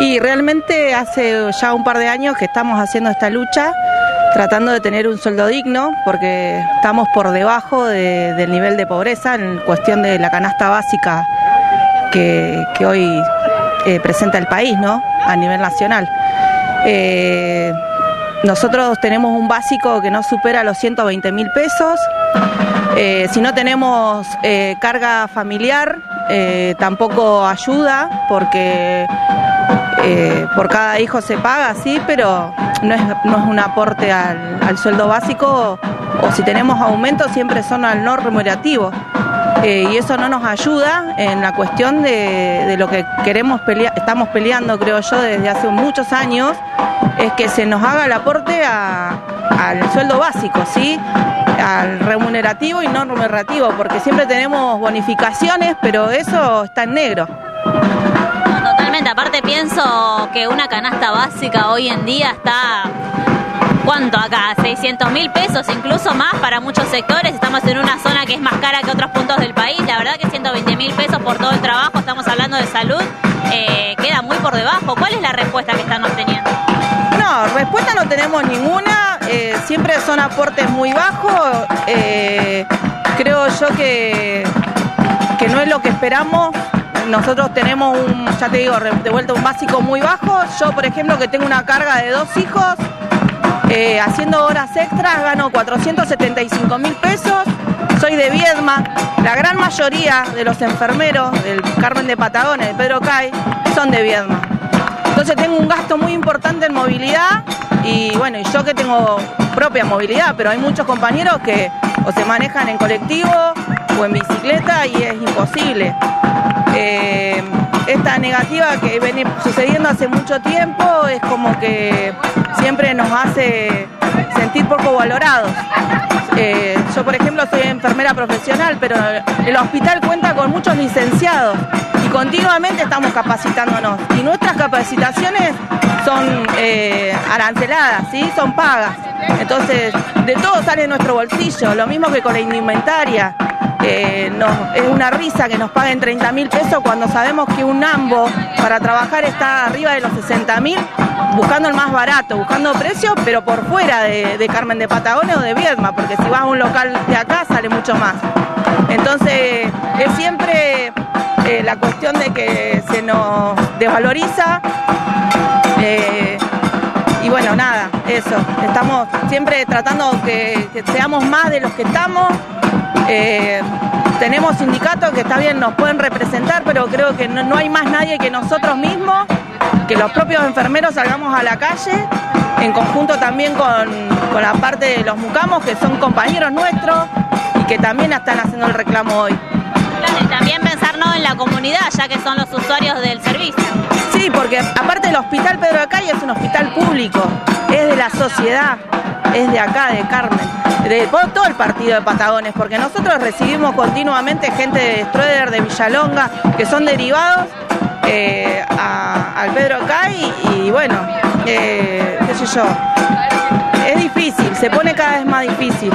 Y realmente hace ya un par de años que estamos haciendo esta lucha, tratando de tener un sueldo digno, porque estamos por debajo del nivel de pobreza en cuestión de la canasta básica que, hoy eh, presenta el país, ¿no? A nivel nacional. Eh, nosotros tenemos un básico que no supera los 120 mil pesos. Eh, si no tenemos carga familiar, tampoco ayuda porque eh, por cada hijo se paga, sí, pero no es, no es un aporte al, sueldo básico o si tenemos aumentos siempre son al no remunerativo. Eh, y eso no nos ayuda en la cuestión de, lo que queremos pelear, estamos peleando creo yo desde hace muchos años, es que se nos haga el aporte al sueldo básico, ¿sí? al remunerativo y no remunerativo, porque siempre tenemos bonificaciones, pero eso está en negro pienso que una canasta básica hoy en día está, ¿cuánto acá? 600 mil pesos, incluso más para muchos sectores. Estamos en una zona que es más cara que otros puntos del país. La verdad que 120 mil pesos por todo el trabajo, estamos hablando de salud, eh, queda muy por debajo. ¿Cuál es la respuesta que están obteniendo? No, respuesta no tenemos ninguna. Eh, siempre son aportes muy bajos. Eh, creo yo que, que no es lo que esperamos nosotros tenemos un, ya te digo, de vuelta un básico muy bajo. Yo, por ejemplo, que tengo una carga de dos hijos, eh, haciendo horas extras gano 475 mil pesos. Soy de Viedma. La gran mayoría de los enfermeros del Carmen de Patagones, de Pedro Cay, son de Viedma. Entonces tengo un gasto muy importante en movilidad y bueno, y yo que tengo propia movilidad, pero hay muchos compañeros que o se manejan en colectivo o en bicicleta y es imposible. Eh, esta negativa que viene sucediendo hace mucho tiempo es como que siempre nos hace sentir poco valorados. Eh, yo, por ejemplo, soy enfermera profesional, pero el hospital cuenta con muchos licenciados y continuamente estamos capacitándonos. Y nuestras capacitaciones son eh, aranceladas, ¿sí? son pagas. Entonces, de todo sale nuestro bolsillo, lo mismo que con la indumentaria. Es una risa que nos paguen 30 mil pesos cuando sabemos que un AMBO para trabajar está arriba de los 60 mil, buscando el más barato, buscando precios, pero por fuera de, Carmen de Patagones o de Viedma, porque si vas a un local de acá sale mucho más. Entonces, es siempre eh, la cuestión de que se nos desvaloriza. Eh, y bueno, nada, eso. Estamos siempre tratando que seamos más de los que estamos eh, tenemos sindicatos que está bien, nos pueden representar, pero creo que no, hay más nadie que nosotros mismos, que los propios enfermeros salgamos a la calle, en conjunto también con, la parte de los mucamos, que son compañeros nuestros y que también están haciendo el reclamo hoy. y también pensar en la comunidad, ya que son los usuarios del servicio. Sí, porque aparte del Hospital Pedro Acay es un hospital público, de sociedad, es de acá, de Carmen de todo el partido de Patagones, porque nosotros recibimos continuamente gente de Stroeder, de Villalonga, que son derivados eh, al Pedro Cay y, bueno, eh, qué sé yo, es difícil, se pone cada vez más difícil.